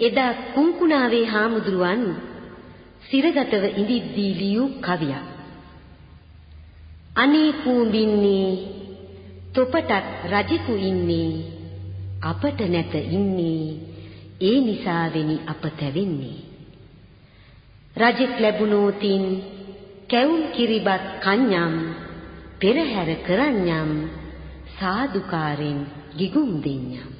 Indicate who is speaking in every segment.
Speaker 1: එදා කුංකුණාවේ හාමුදුරුවන් සිරගතව ඉඳිද්දී ලියූ කවියක්. අනේ කූඹින්නේ තොපටත් රජෙකු ඉන්නේ අපට නැත ඉන්නේ ඒ නිසා වෙනි අප තැවෙන්නේ රජෙක් ලැබුණෝතින් කැවුම් කිරිබත් කන්‍යම් පෙරහැර කරන්නම් සාදුකාරෙන් ගිගුම් දෙන්නම්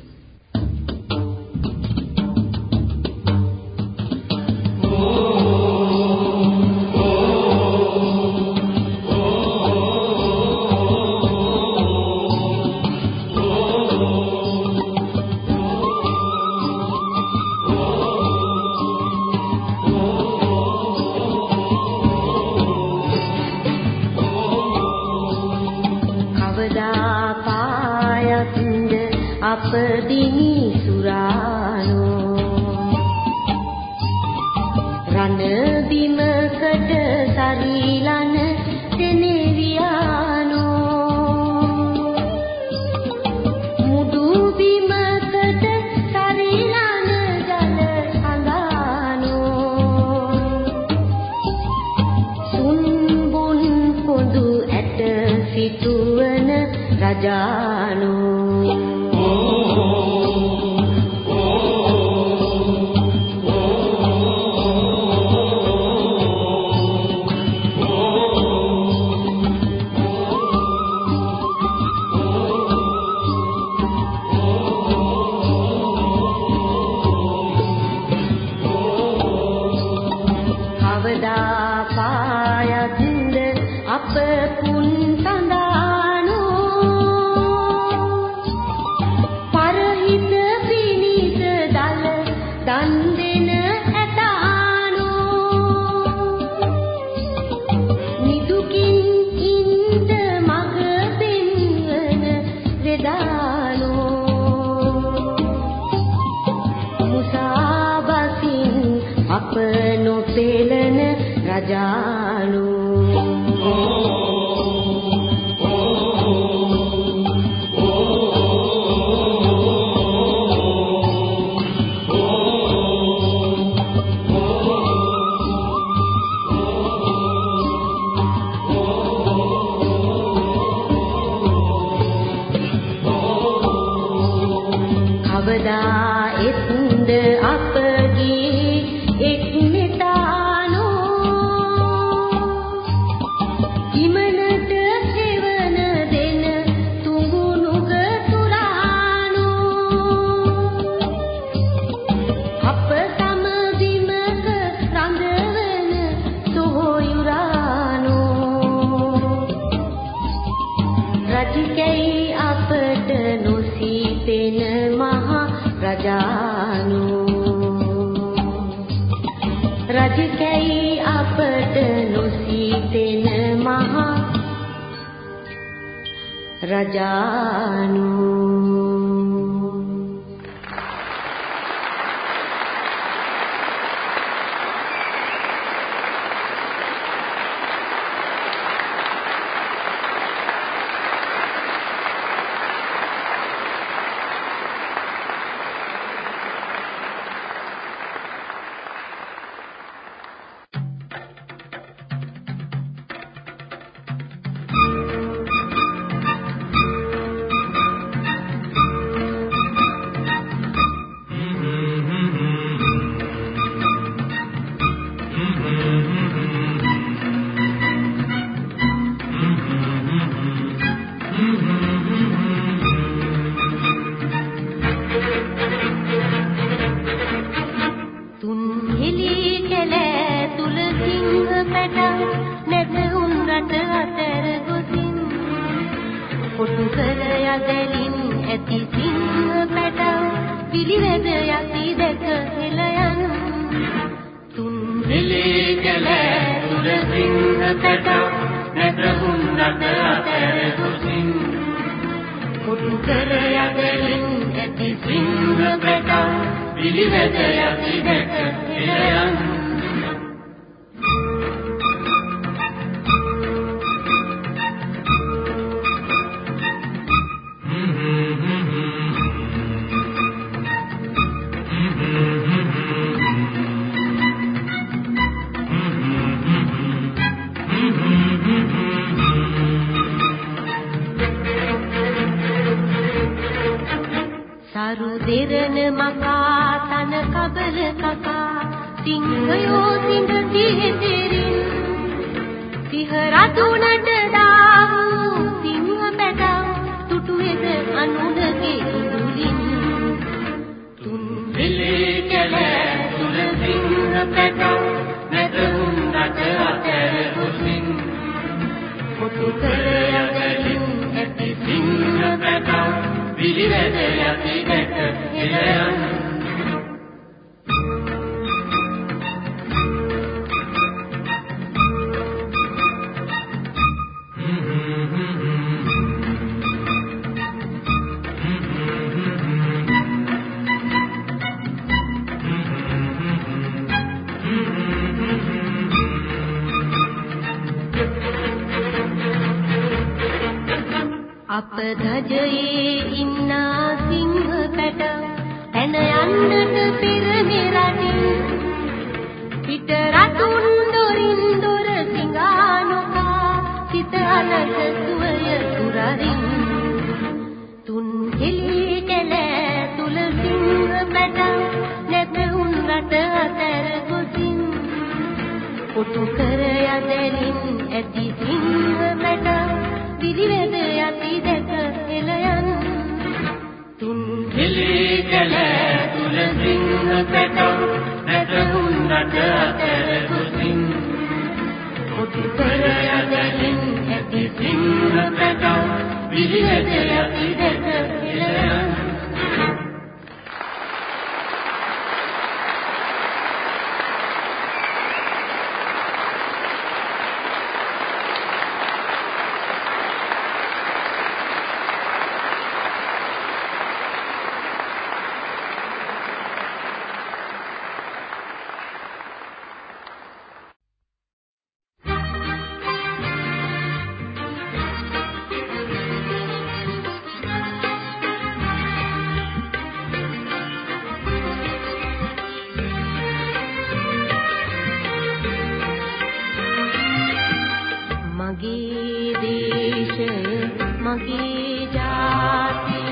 Speaker 1: जाती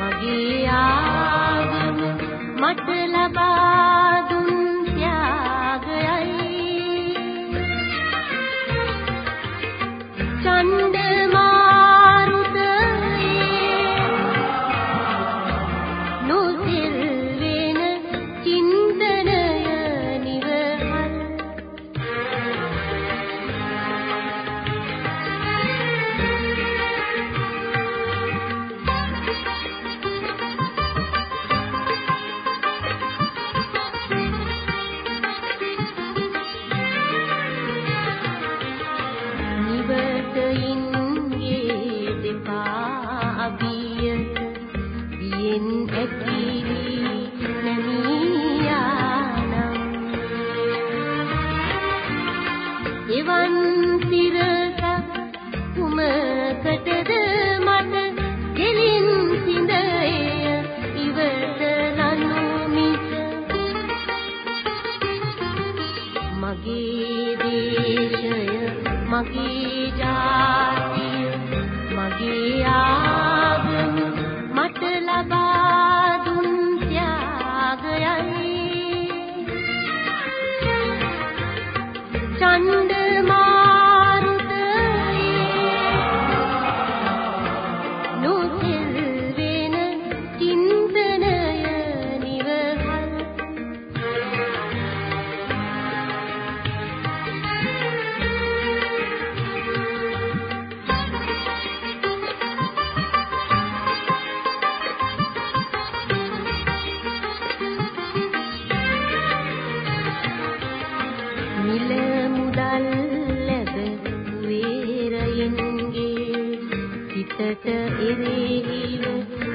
Speaker 1: मगिया සිතට එරෙහිව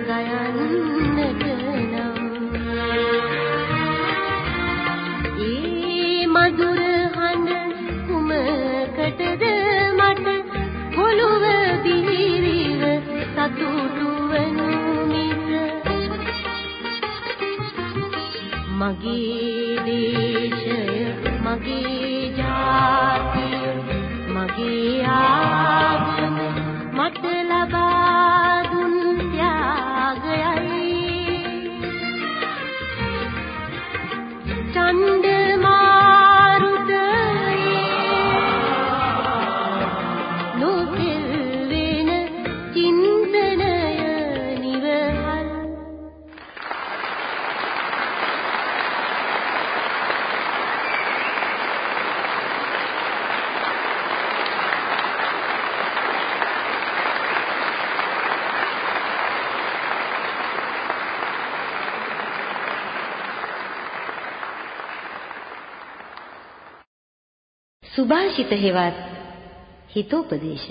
Speaker 1: ගයන්නට නම්. ඒ මధుර හඬ කුමකටද මට කොළුව දිවිරිව
Speaker 2: සතුටු වෙනු මගේ දේශය මගේ ජාතිය මගේ ආ हितहिवात हितोपदेश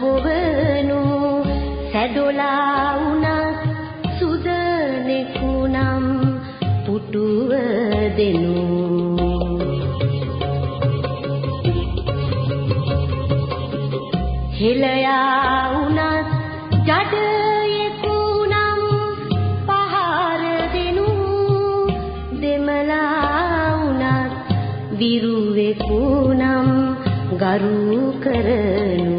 Speaker 1: හොවනු සැදොලා වුණත් සුදනෙකු
Speaker 2: නම් පුටුව දෙනු. හෙළයා වුණත් ජඩයෙකු නම්
Speaker 1: පහර දෙනු. දෙමලා වුණත්
Speaker 2: විරුවෙකු නම් ගරු කරනු.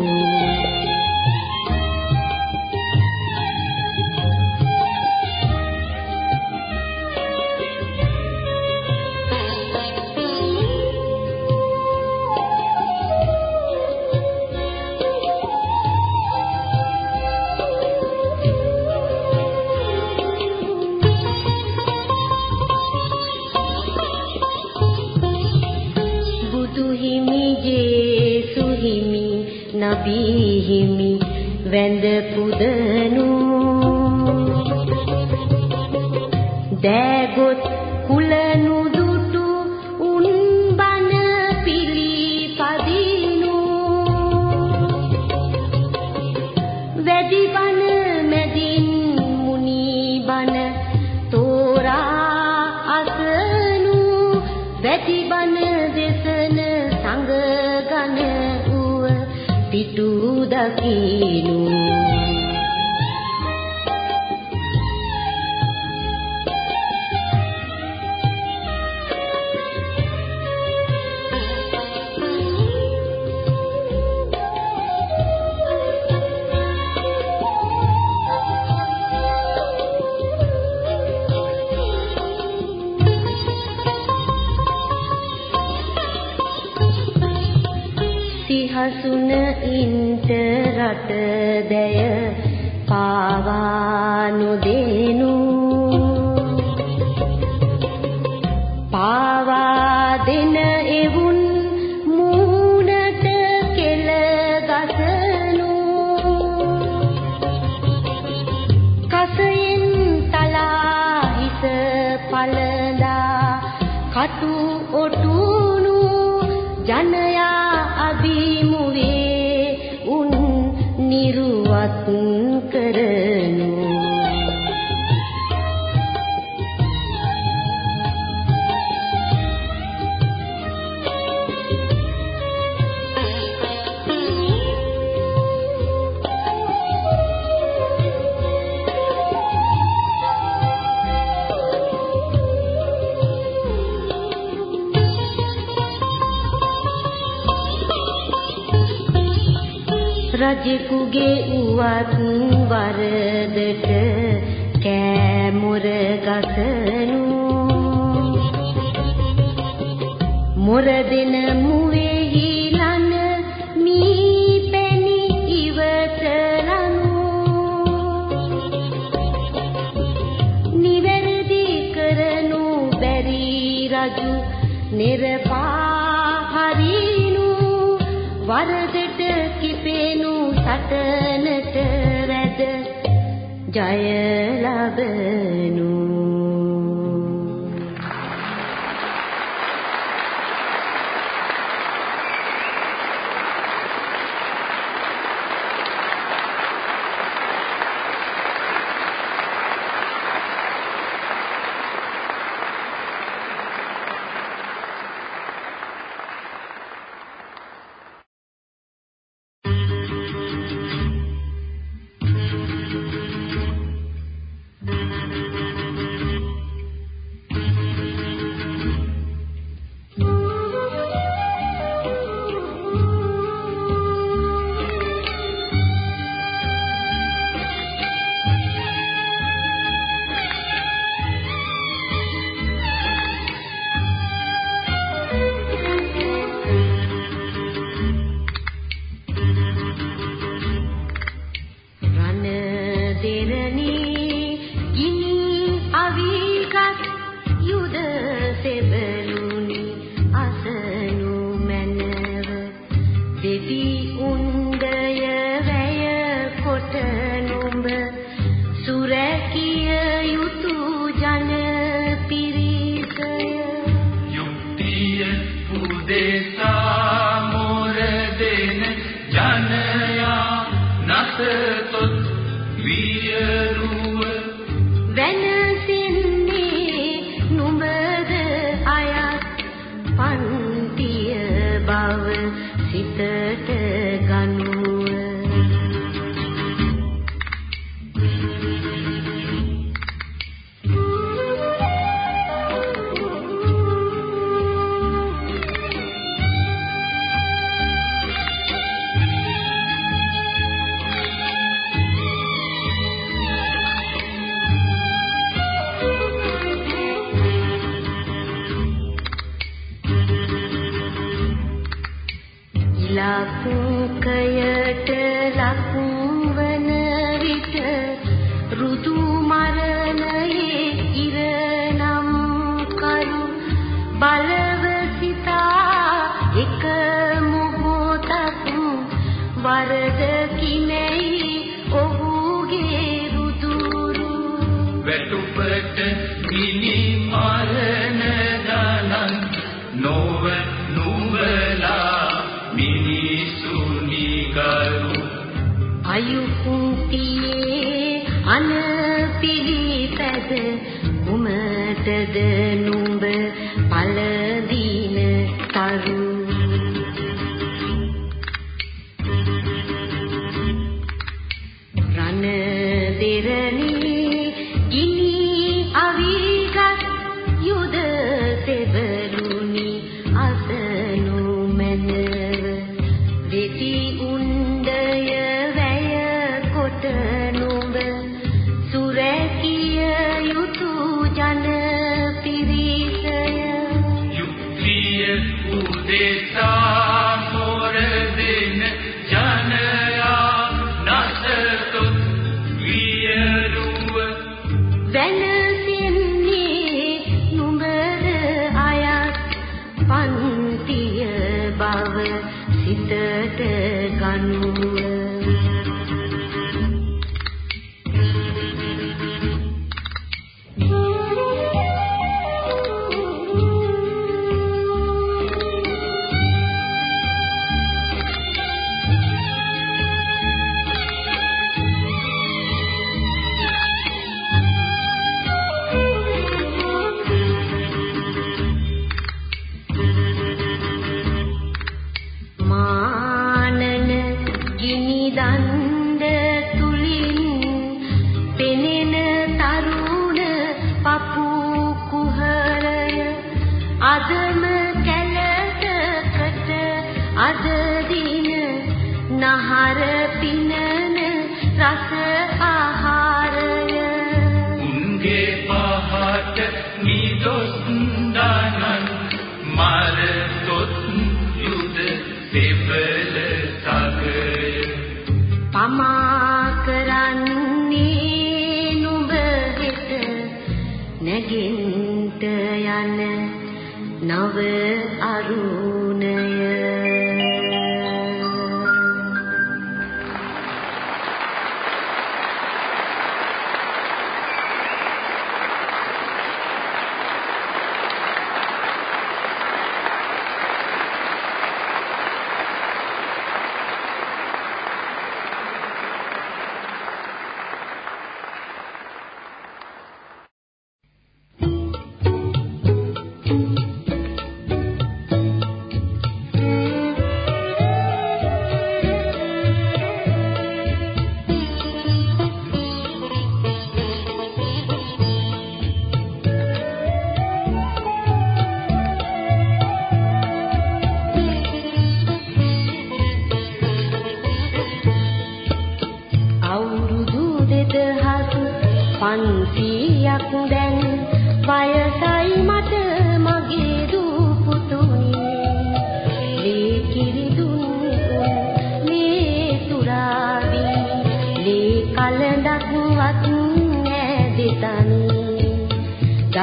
Speaker 2: වැඳ පුදන
Speaker 1: සුභාෂිත හෙවත් හිතෝපදේශ රජෙකුගේ උවත් වරදට කෑමොර ගසනු. මොර දෙන මුවේහි ලබේ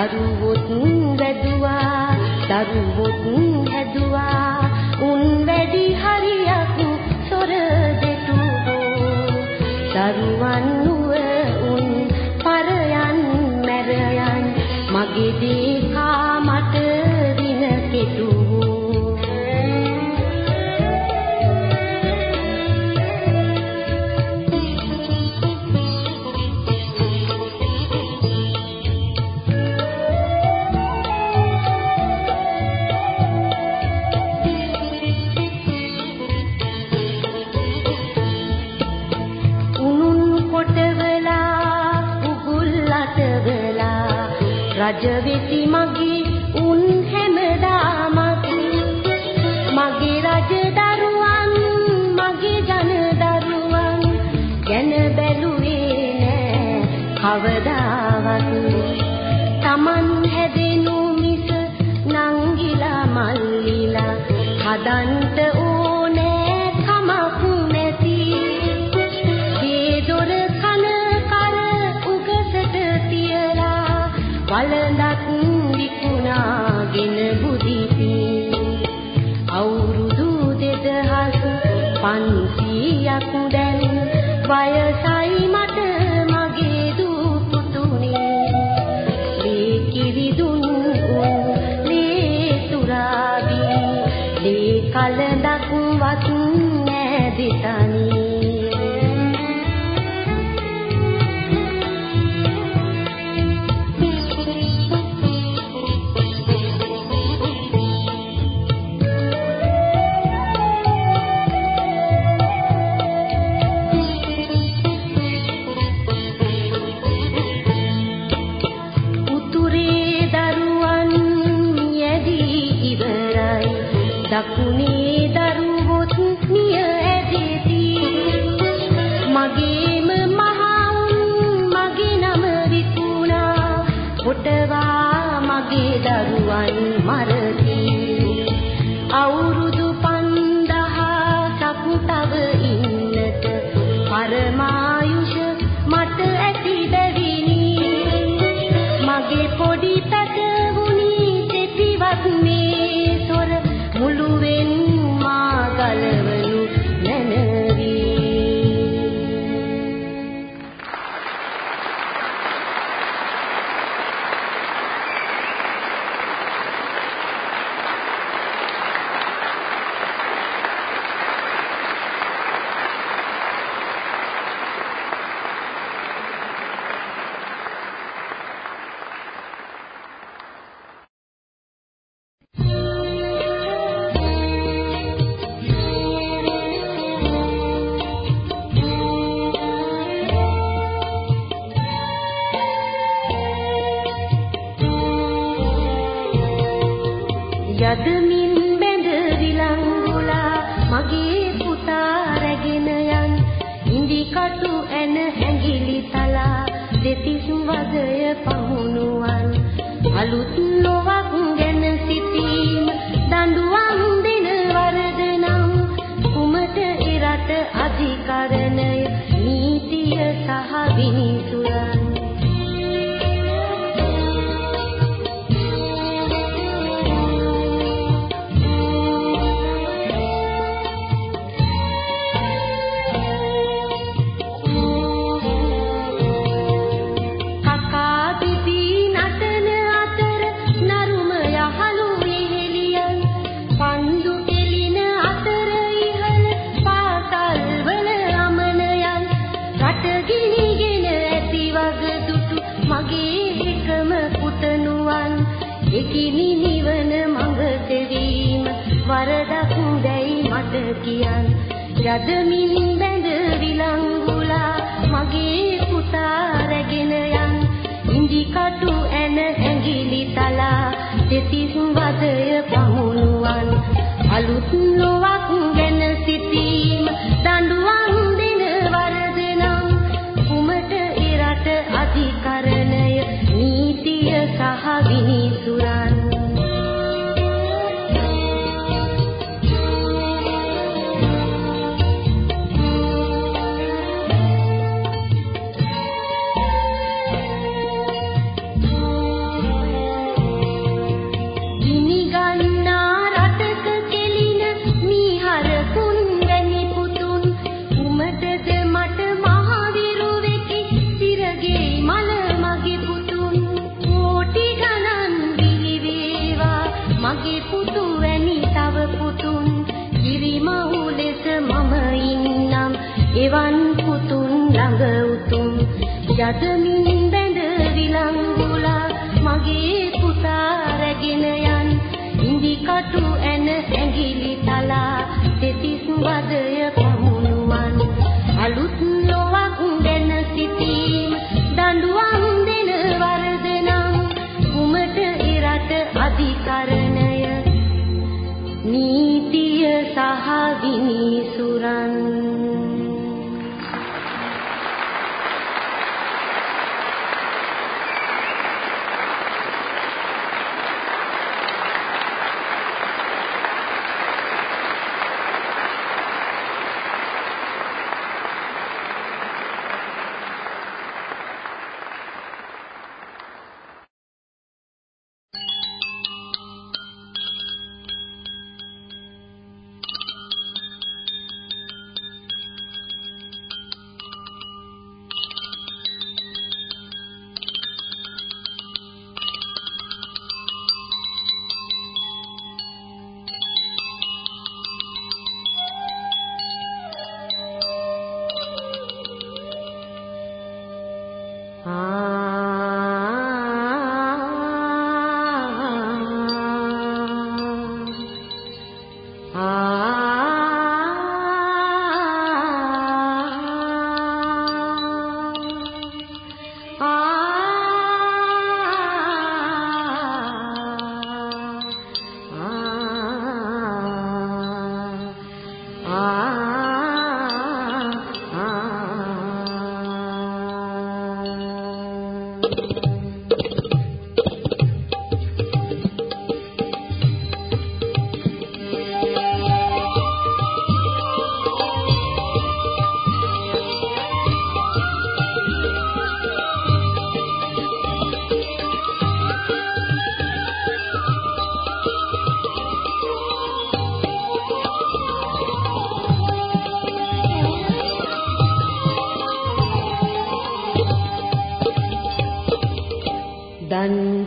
Speaker 1: දරුවොත් වැදුවා දරුවොත් හැදුවා. උන් වැඩි හරියක් සොර දෙටුවෝ දරුවන් වෙති මගේ උන් හැමදාමත්. මගේ රජ දරුවන් මගේ ජන දරුවන් ගැන බැලුවේ නෑ. කවදා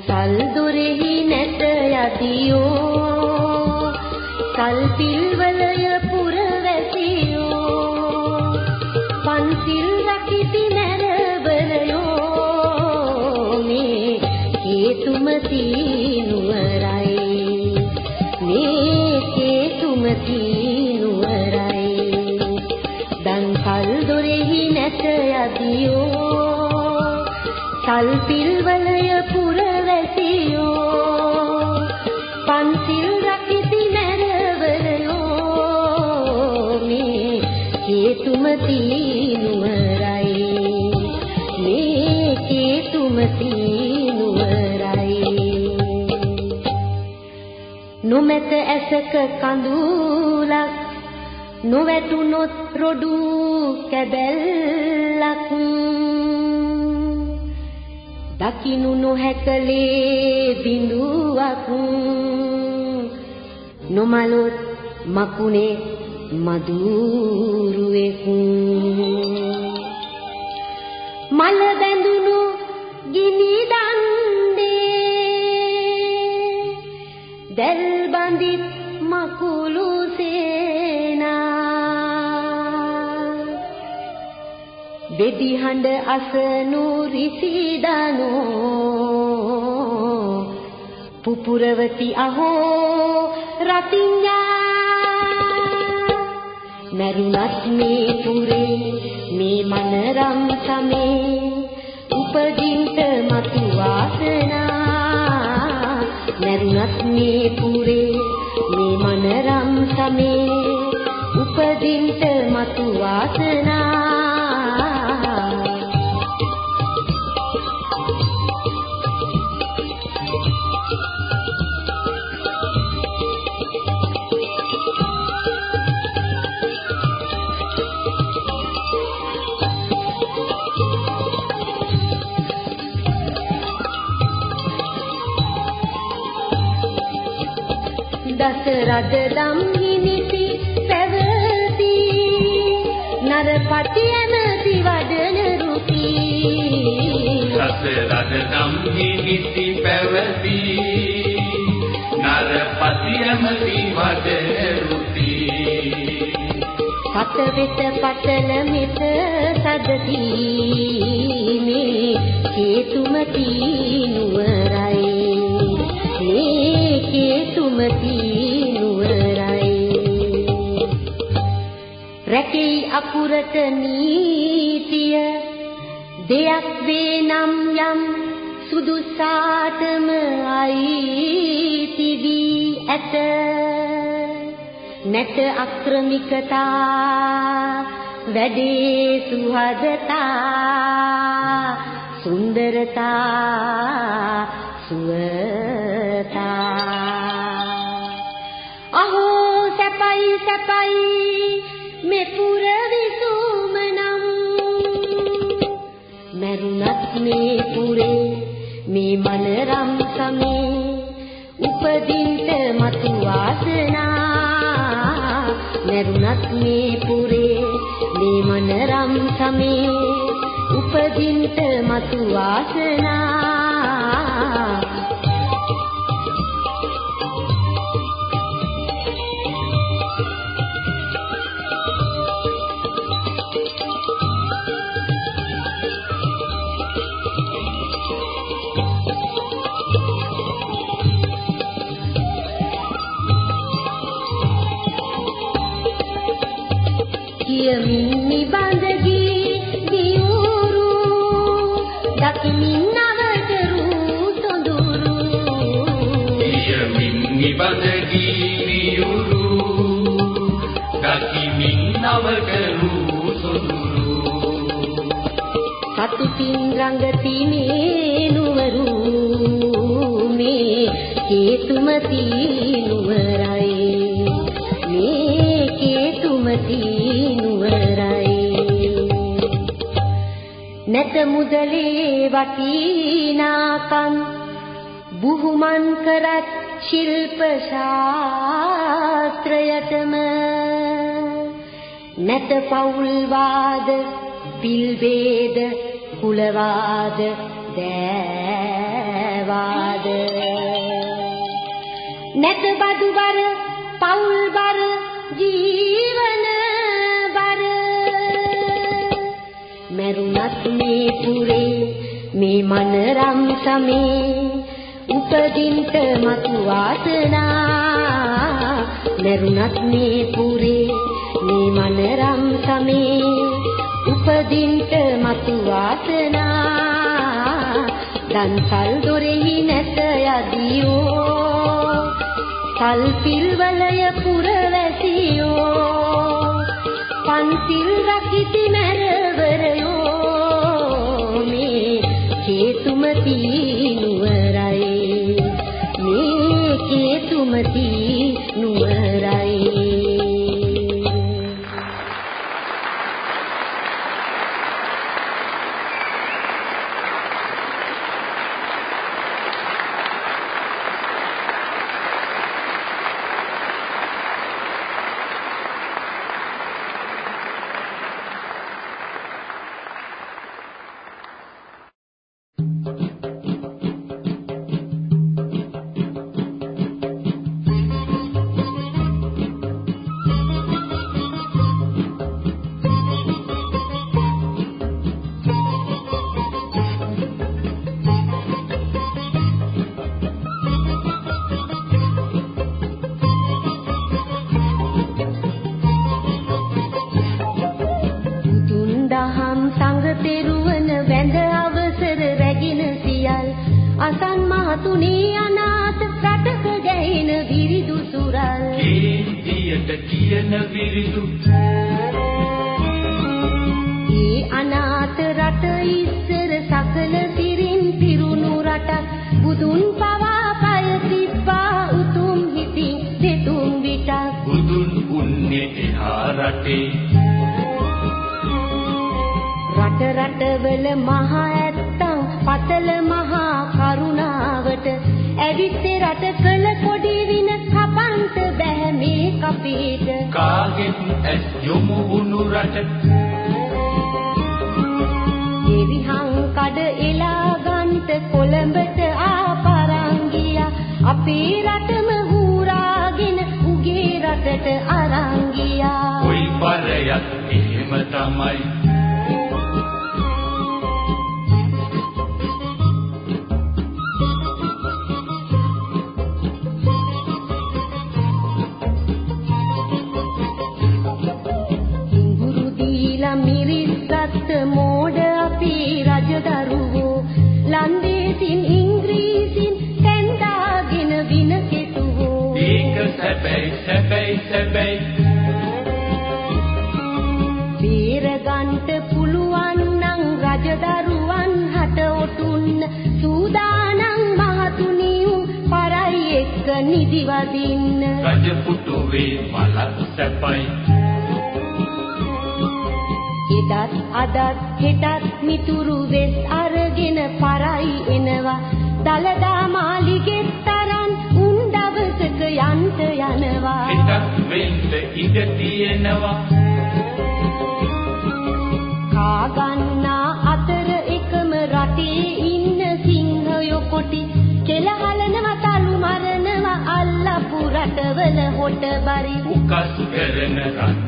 Speaker 1: සල් දොරෙහි නැත යතියෝ. සල් පිල්වලය නොමැත ඇසක කඳුලක් නොවැටුනොත් රොඩු කැබැල්ලක්. දකින්නු නොහැකලේ බිඳුවක්. නොමලොත් මකුණේ මදුරුවෙකු. පුරවති අහෝ රතිඤ්ඤා. මරුණත් මේ පුරේ මේ මනරම් සමේ. උපදින්ට මතු වාසනා. මරුණත් මේ පුරේ මේ මනරම් සමේ. උපදින්ට මතු වාසනා. රජදම් හිමිති පැවති නරපති ඇමති වඩන රුති
Speaker 3: සසරද නම් නිති පැවති නරපති ඇමති වඩන රුති
Speaker 1: සත වෙත පතල මෙත සදති මේ හේතුමති නුවරයි මේ හේතුමති රැකී අකුරට නීතිය. දෙයක් වේ නම් යම් සුදුසාටම අයිති වී ඇත. නැත අක්‍රමිකතා වැඩේ සුහදතා සුන්දරතා සුවතා. අහෝ සැපයි සැපයි මේ පුරේ මේ මනරම් සමේ උපදින්ට මතු වාසනා. මරුණත් මේ පුරේ මේ මනරම් සමේ උපදින්ට මතු වාසනා. කුලවාද දෑවාද නැත බදු බර පෞල් බර ජීවන බර මරුණත් මේ පුරේ මේ මනරම් සමේ උපදින්ට මතු වාසනා මරුණත් මේ පුරේ මේ මනරම් සමේ උපදින්ට මතු වාසනා දන්සල් දොරෙහි නැත යදියෝ. සල් පිල්වලය පුරවැසියෝ පන්සිල් රකිති මැරවරයෝ. මේ හේතුමති නුවරයි මේ හේතුමති උගේ රටට අරන් ගියා
Speaker 3: කොයි පරයක් එහෙම තමයි
Speaker 1: නිදිවදින්න
Speaker 3: රජපුටුවේ මලක් සැපයි.
Speaker 1: එදත් අදත් හෙටත් මිතුරු වෙස් අරගෙන පරයි එනවා. දලදා මාලිගෙත් යන්ත යනවා.
Speaker 3: හිතක් වෙන්න ඉඩ තියෙනවා
Speaker 1: Maranatha.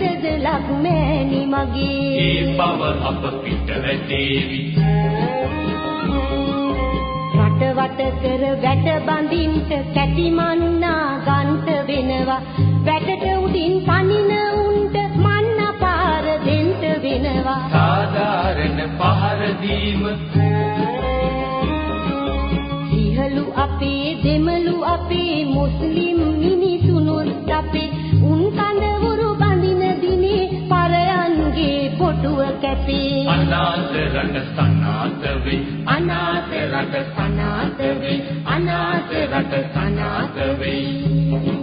Speaker 1: මොකටද ලක්මෑණි මගේ.
Speaker 3: ඒ බව අප පිට වැටේවි.
Speaker 1: වට කර වැට බඳින්ට කැටිමන්නා ගන්ට වෙනවා. වැටට උඩින් පනින උන්ට මන්න පාර දෙන්න වෙනවා.
Speaker 3: සාධාරණ පහර දීම.
Speaker 1: සිහලු අපේ දෙමළු අපේ මුස්ලිම් මිනිසුනුත් පොටුව කැපේ.
Speaker 3: අනාථ රට සනාථ වේ අනාථ රට සනාථ වේ අනාථ රට සනාථ වේ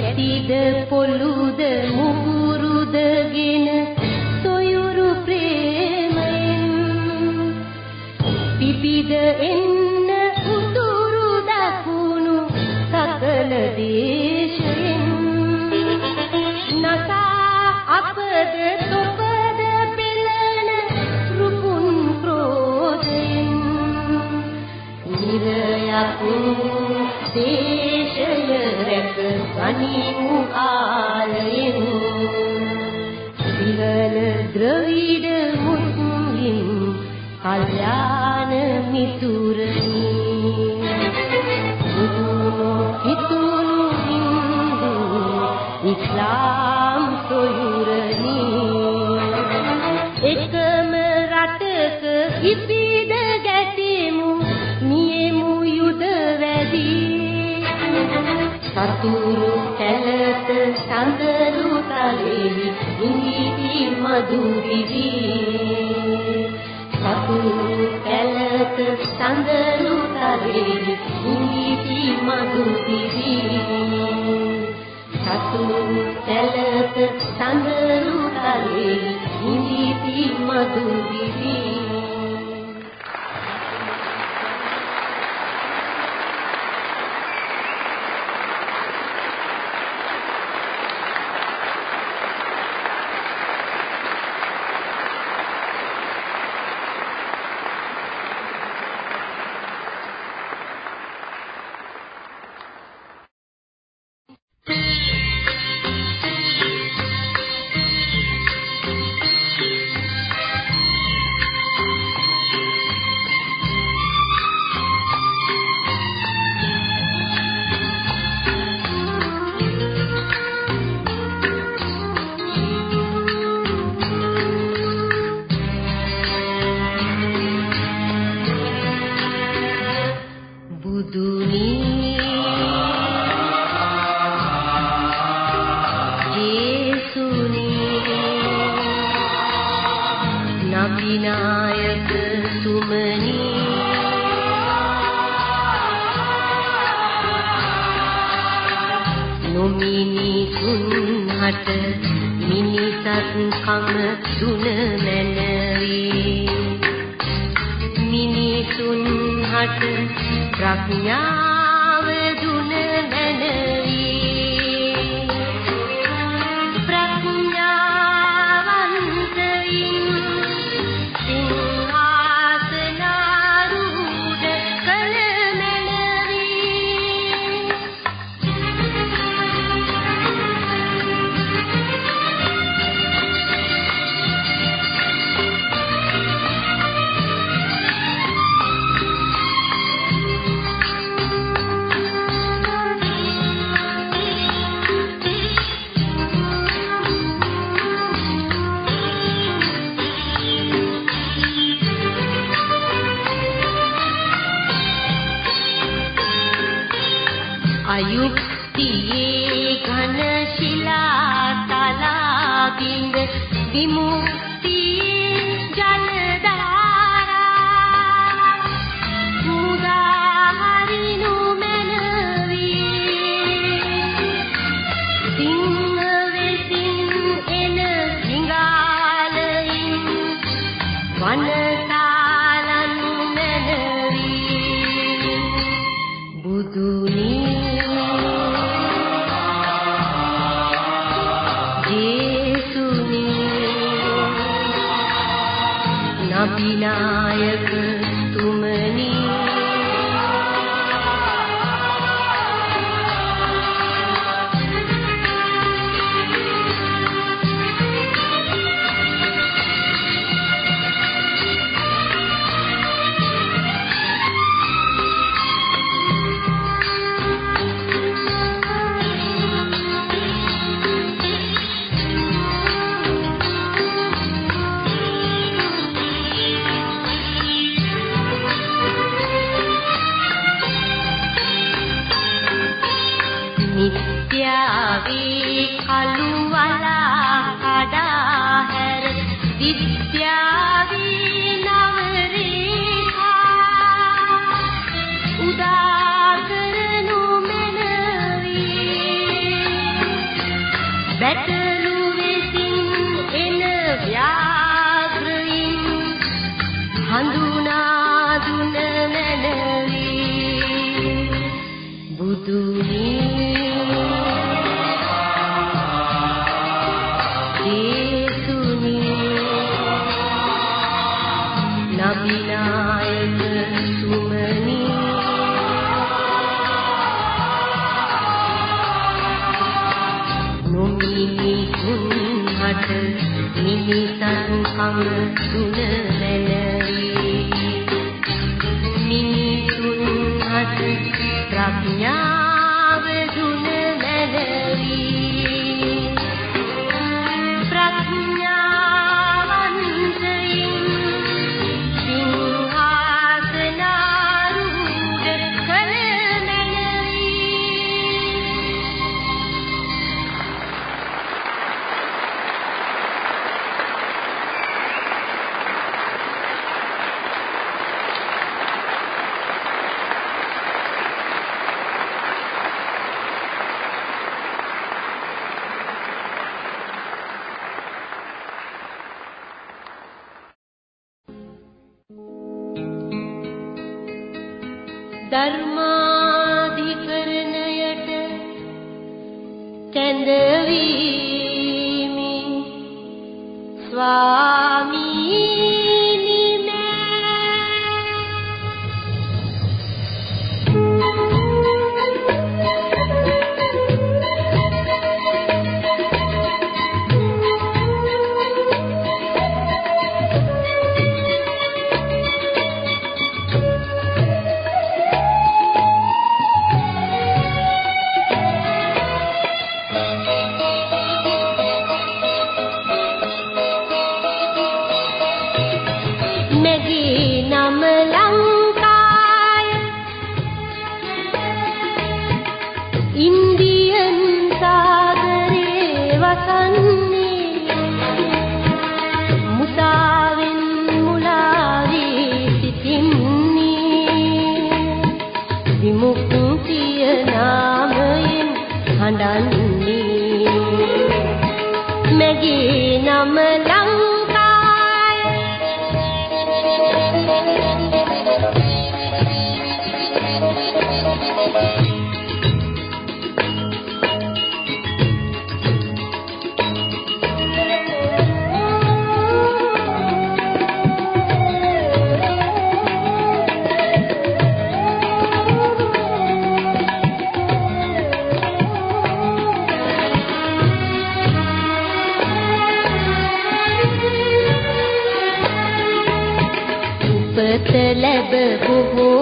Speaker 1: පැතිද පොළුද මුහුරුදගෙන සොයුරු ප්‍රේමයෙන්? පිපිද එන්න උතුරු දකුණු සකල දේශයෙන්? නසා අපද තොපද පෙළන රුකුන් ක්‍රෝධයෙන්? නිරයක් දේශය රැක ගනිමු ආලයෙන් සිහල ද්‍රවිඩ මුස්ලිම් කල්යාණ මිතුරනි වතුරු කැලත සඳරු තලෙහි ඉඟිති මధు විවි වතුරු කැලත සඳරු තලෙහි ඉඟිති මధు විවි සතුරු කැලත සඳරු තලෙහි ඉඟිති මధు විවි ी
Speaker 4: ඉසුරු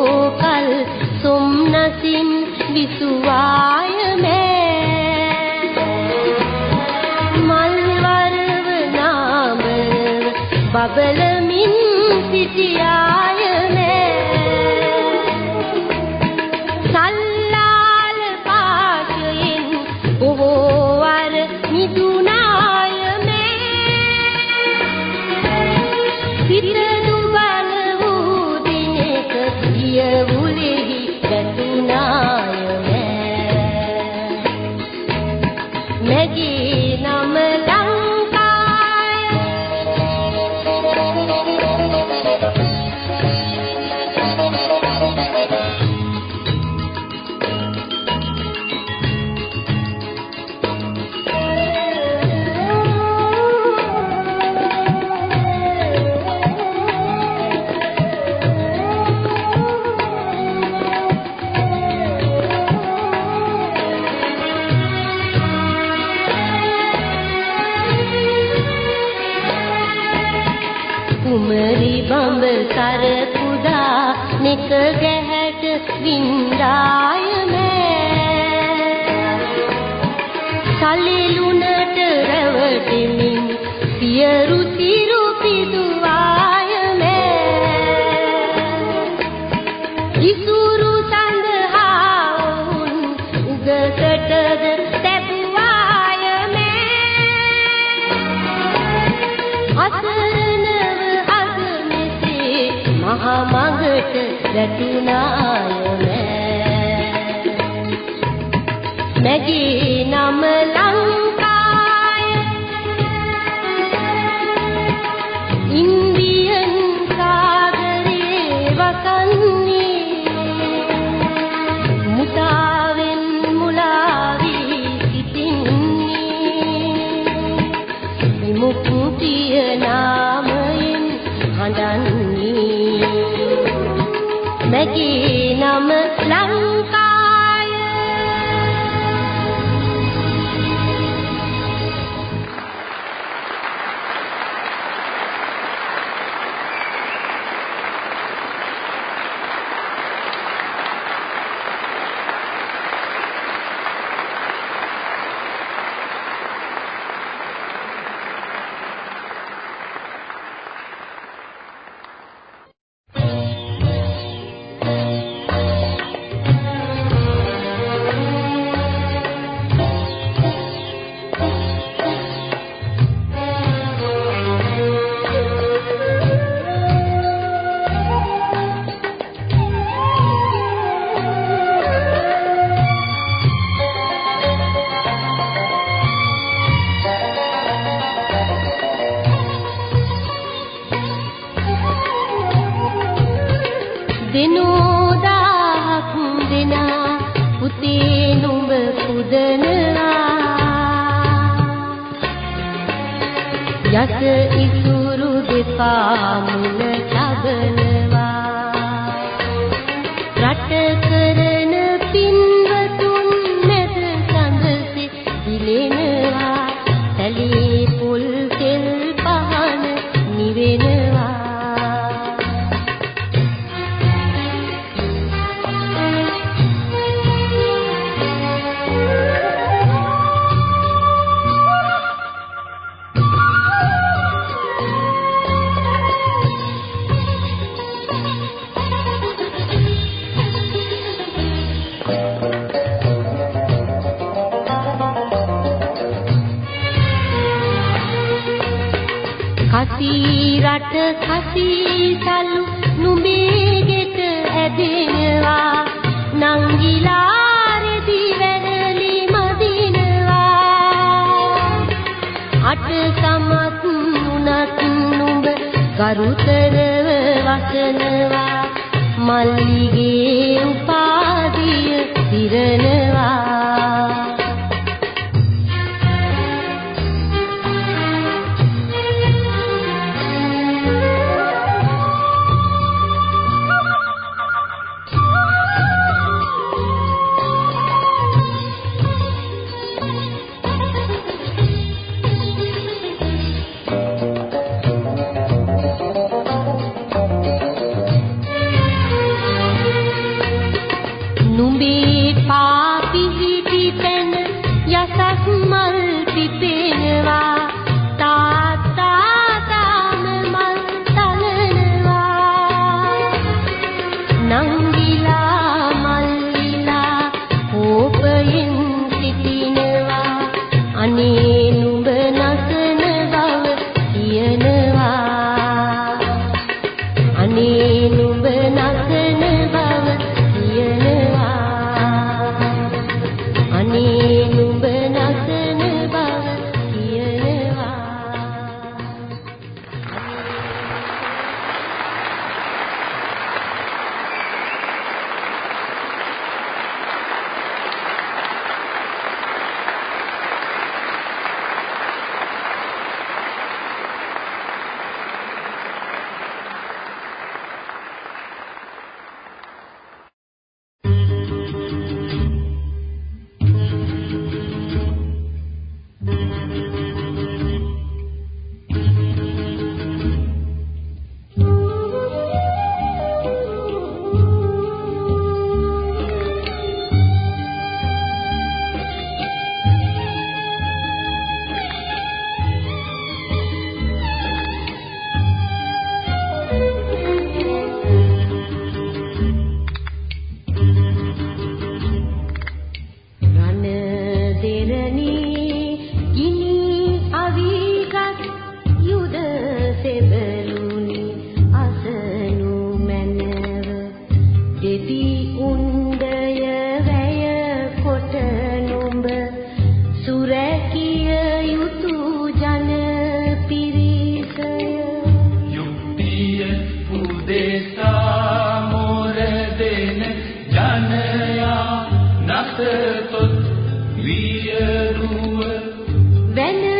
Speaker 4: සඳහා උන් උගකට
Speaker 1: මඟට වැටුණාය මැගේ නම ලංකාය මැගේ දිනෝදාක් දෙනා පුතේ නුඹ පුදනවා. යස ඉසුරු දෙපා මුල තබනවා ගරුතරව වසනවා මල්ලිගේ උපාදිය විය දුව වැල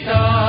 Speaker 1: Victor.